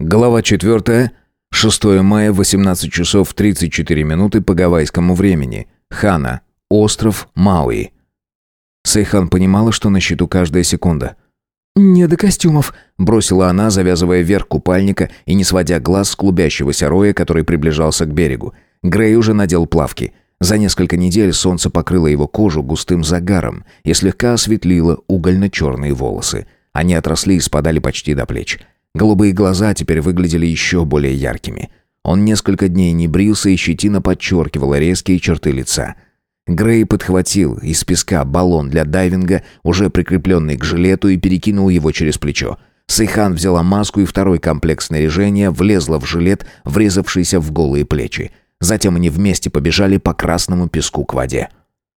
Глава 4. 6 мая, 18 часов 34 минуты по гавайскому времени. Хана. Остров Мауи. Сейхан понимала, что на счету каждая секунда. «Не до костюмов», — бросила она, завязывая верх купальника и не сводя глаз с клубящегося роя, который приближался к берегу. Грей уже надел плавки. За несколько недель солнце покрыло его кожу густым загаром и слегка осветлило угольно-черные волосы. Они отросли и спадали почти до плеч. Голубые глаза теперь выглядели еще более яркими. Он несколько дней не брился, и щетина подчеркивала резкие черты лица. Грей подхватил из песка баллон для дайвинга, уже прикрепленный к жилету, и перекинул его через плечо. Сейхан взяла маску и второй комплект снаряжения, влезла в жилет, врезавшийся в голые плечи. Затем они вместе побежали по красному песку к воде.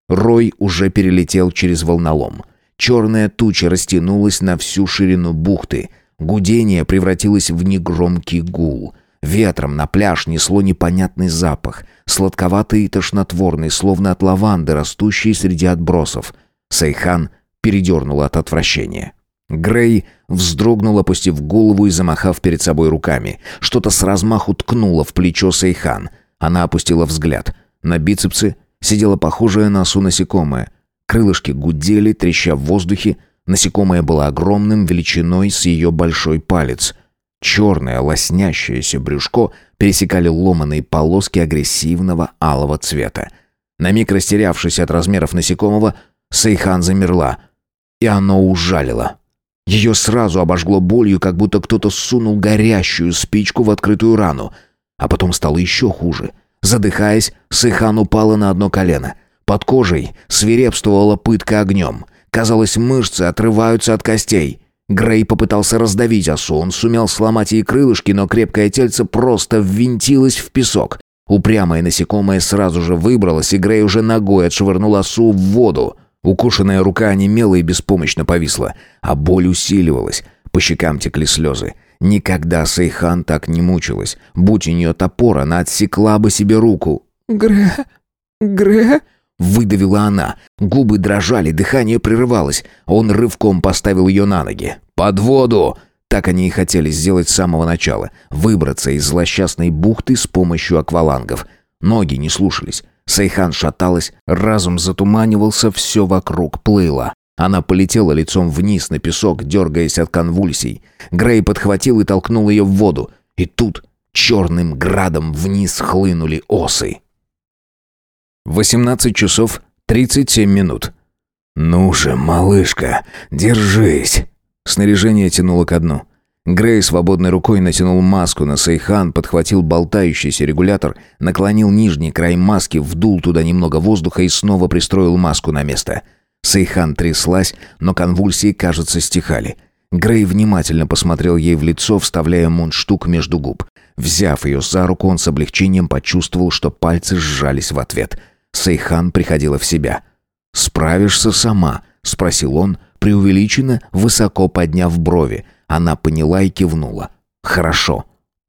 Рой уже перелетел через волнолом. Черная туча растянулась на всю ширину бухты — Гудение превратилось в негромкий гул. Ветром на пляж несло непонятный запах, сладковатый и тошнотворный, словно от лаванды, растущей среди отбросов. Сейхан передернуло от отвращения. Грей вздрогнул, опустив голову и замахав перед собой руками. Что-то с размаху ткнуло в плечо Сейхан. Она опустила взгляд. На бицепсе сидела похожая на осу насекомое. Крылышки гудели, треща в воздухе, Насекомое было огромным, величиной с ее большой палец. Черное, лоснящееся брюшко пересекали ломаные полоски агрессивного алого цвета. На миг растерявшись от размеров насекомого, Сейхан замерла, и оно ужалило. Ее сразу обожгло болью, как будто кто-то сунул горящую спичку в открытую рану. А потом стало еще хуже. Задыхаясь, Сейхан упала на одно колено. Под кожей свирепствовала пытка огнем. Казалось, мышцы отрываются от костей. Грей попытался раздавить осу, он сумел сломать ей крылышки, но крепкое тельце просто ввинтилось в песок. Упрямое насекомое сразу же выбралось, и Грей уже ногой отшвырнул осу в воду. Укушенная рука онемела и беспомощно повисла, а боль усиливалась. По щекам текли слезы. Никогда Сейхан так не мучилась. Будь у нее топор, она отсекла бы себе руку. «Гре... Гре...» Выдавила она. Губы дрожали, дыхание прерывалось. Он рывком поставил ее на ноги. «Под воду!» Так они и хотели сделать с самого начала. Выбраться из злосчастной бухты с помощью аквалангов. Ноги не слушались. Сейхан шаталась, разум затуманивался, все вокруг плыло. Она полетела лицом вниз на песок, дергаясь от конвульсий. Грей подхватил и толкнул ее в воду. И тут черным градом вниз хлынули осы. 18 часов 37 минут. «Ну же, малышка, держись!» Снаряжение тянуло ко дну. Грей свободной рукой натянул маску на Сейхан, подхватил болтающийся регулятор, наклонил нижний край маски, вдул туда немного воздуха и снова пристроил маску на место. Сейхан тряслась, но конвульсии, кажется, стихали. Грей внимательно посмотрел ей в лицо, вставляя мундштук между губ. Взяв ее за руку, он с облегчением почувствовал, что пальцы сжались в ответ – Сейхан приходила в себя. «Справишься сама?» — спросил он, преувеличенно, высоко подняв брови. Она поняла и кивнула. «Хорошо».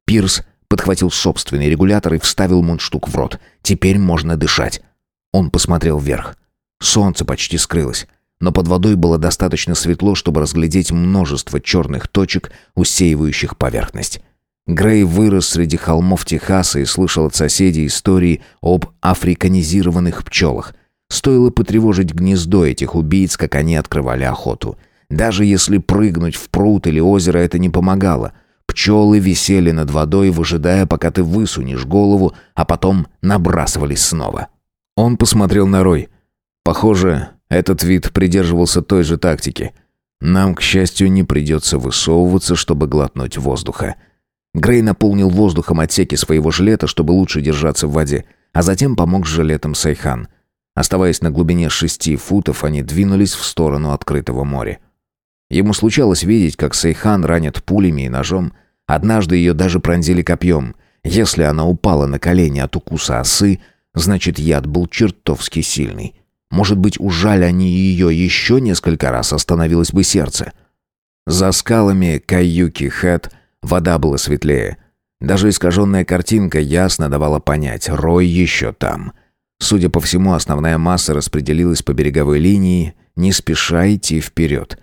Пирс подхватил собственный регулятор и вставил мундштук в рот. «Теперь можно дышать». Он посмотрел вверх. Солнце почти скрылось, но под водой было достаточно светло, чтобы разглядеть множество черных точек, усеивающих поверхность. Грей вырос среди холмов Техаса и слышал от соседей истории об африканизированных пчелах. Стоило потревожить гнездо этих убийц, как они открывали охоту. Даже если прыгнуть в пруд или озеро, это не помогало. Пчелы висели над водой, выжидая, пока ты высунешь голову, а потом набрасывались снова. Он посмотрел на рой. Похоже, этот вид придерживался той же тактики. Нам, к счастью, не придется высовываться, чтобы глотнуть воздуха. Грей наполнил воздухом отсеки своего жилета, чтобы лучше держаться в воде, а затем помог с жилетом Сейхан. Оставаясь на глубине шести футов, они двинулись в сторону открытого моря. Ему случалось видеть, как Сейхан ранят пулями и ножом. Однажды ее даже пронзили копьем. Если она упала на колени от укуса осы, значит яд был чертовски сильный. Может быть, ужали они ее еще несколько раз, остановилось бы сердце. За скалами Каюки Хэт – Вода была светлее. Даже искаженная картинка ясно давала понять, Рой еще там. Судя по всему, основная масса распределилась по береговой линии, не спеша идти вперед.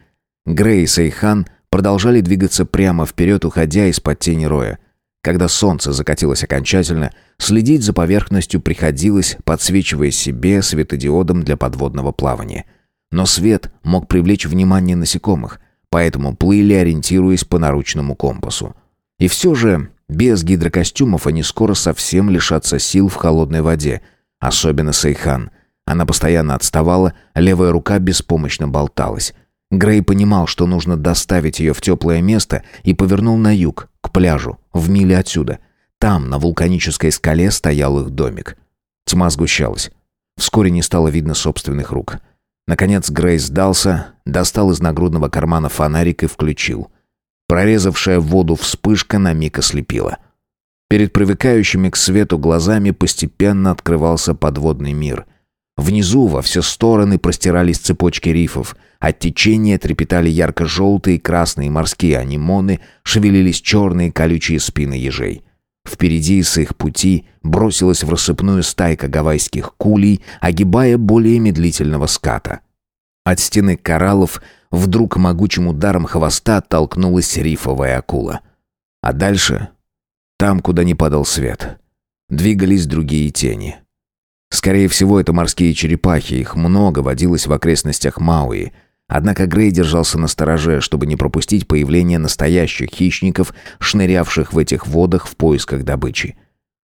Грей и Сейхан продолжали двигаться прямо вперед, уходя из-под тени роя. Когда солнце закатилось окончательно, следить за поверхностью приходилось, подсвечивая себе светодиодом для подводного плавания. Но свет мог привлечь внимание насекомых, поэтому плыли, ориентируясь по наручному компасу. И все же, без гидрокостюмов они скоро совсем лишатся сил в холодной воде, особенно Сейхан. Она постоянно отставала, левая рука беспомощно болталась. Грей понимал, что нужно доставить ее в теплое место и повернул на юг, к пляжу, в миле отсюда. Там, на вулканической скале, стоял их домик. Тьма сгущалась. Вскоре не стало видно собственных рук. Наконец Грей сдался, достал из нагрудного кармана фонарик и включил. Прорезавшая воду вспышка на миг ослепила. Перед привыкающими к свету глазами постепенно открывался подводный мир. Внизу во все стороны простирались цепочки рифов. От течения трепетали ярко-желтые и красные морские анимоны, шевелились черные колючие спины ежей. Впереди с их пути бросилась в рассыпную стайка гавайских кулей, огибая более медлительного ската. От стены кораллов вдруг могучим ударом хвоста оттолкнулась рифовая акула. А дальше, там, куда не падал свет, двигались другие тени — Скорее всего, это морские черепахи, их много водилось в окрестностях Мауи. Однако Грей держался на стороже, чтобы не пропустить появление настоящих хищников, шнырявших в этих водах в поисках добычи.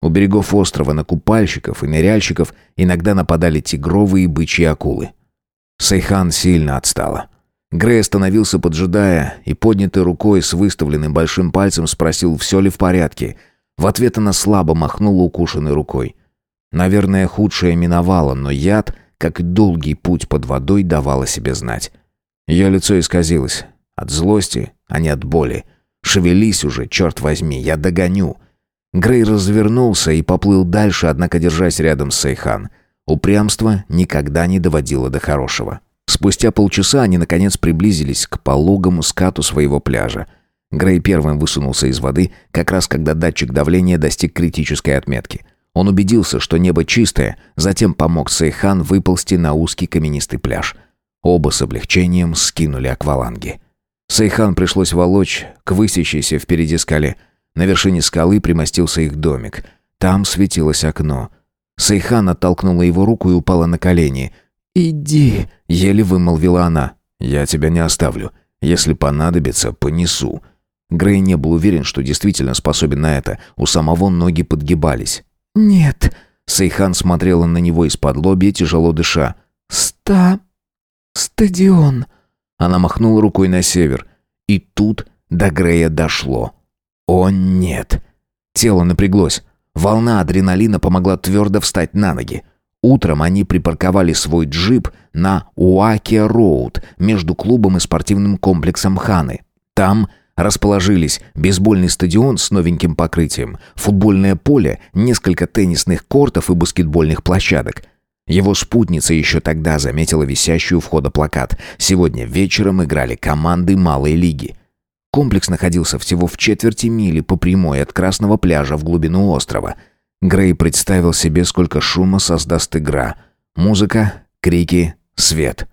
У берегов острова на купальщиков и ныряльщиков иногда нападали тигровые и бычьи акулы. Сейхан сильно отстала. Грей остановился, поджидая, и поднятой рукой с выставленным большим пальцем спросил, все ли в порядке. В ответ она слабо махнула укушенной рукой. Наверное, худшее миновало, но яд, как и долгий путь под водой, давал себе знать. Ее лицо исказилось. От злости, а не от боли. «Шевелись уже, черт возьми, я догоню!» Грей развернулся и поплыл дальше, однако держась рядом с Сейхан. Упрямство никогда не доводило до хорошего. Спустя полчаса они, наконец, приблизились к пологому скату своего пляжа. Грей первым высунулся из воды, как раз когда датчик давления достиг критической отметки – он убедился, что небо чистое, затем помог Сейхан выползти на узкий каменистый пляж. Оба с облегчением скинули акваланги. Сейхан пришлось волочь к высящейся впереди скале. На вершине скалы примостился их домик. Там светилось окно. Сейхан оттолкнула его руку и упала на колени. «Иди», — еле вымолвила она. «Я тебя не оставлю. Если понадобится, понесу». Грей не был уверен, что действительно способен на это. У самого ноги подгибались. «Нет». Сейхан смотрела на него из-под лобья, тяжело дыша. «Ста... стадион». Она махнула рукой на север. И тут до Грея дошло. «О, нет!» Тело напряглось. Волна адреналина помогла твердо встать на ноги. Утром они припарковали свой джип на Уаке-Роуд между клубом и спортивным комплексом Ханы. Там расположились бейсбольный стадион с новеньким покрытием, футбольное поле, несколько теннисных кортов и баскетбольных площадок. Его спутница еще тогда заметила висящую у входа плакат. Сегодня вечером играли команды малой лиги. Комплекс находился всего в четверти мили по прямой от Красного пляжа в глубину острова. Грей представил себе, сколько шума создаст игра. Музыка, крики, свет.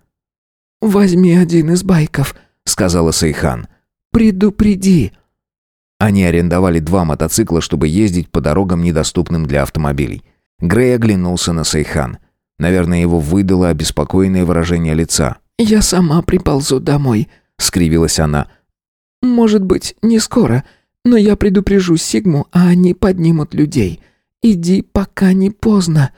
«Возьми один из байков», — сказала Сейхан. «Предупреди!» Они арендовали два мотоцикла, чтобы ездить по дорогам, недоступным для автомобилей. Грей оглянулся на Сейхан. Наверное, его выдало обеспокоенное выражение лица. «Я сама приползу домой», — скривилась она. «Может быть, не скоро, но я предупрежу Сигму, а они поднимут людей. Иди, пока не поздно».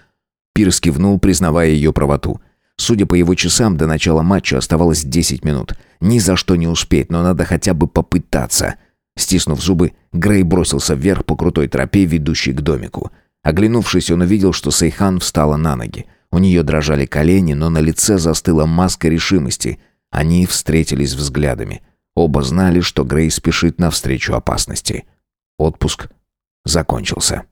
Пирс кивнул, признавая ее правоту. Судя по его часам, до начала матча оставалось 10 минут. Ни за что не успеть, но надо хотя бы попытаться. Стиснув зубы, Грей бросился вверх по крутой тропе, ведущей к домику. Оглянувшись, он увидел, что Сейхан встала на ноги. У нее дрожали колени, но на лице застыла маска решимости. Они встретились взглядами. Оба знали, что Грей спешит навстречу опасности. Отпуск закончился.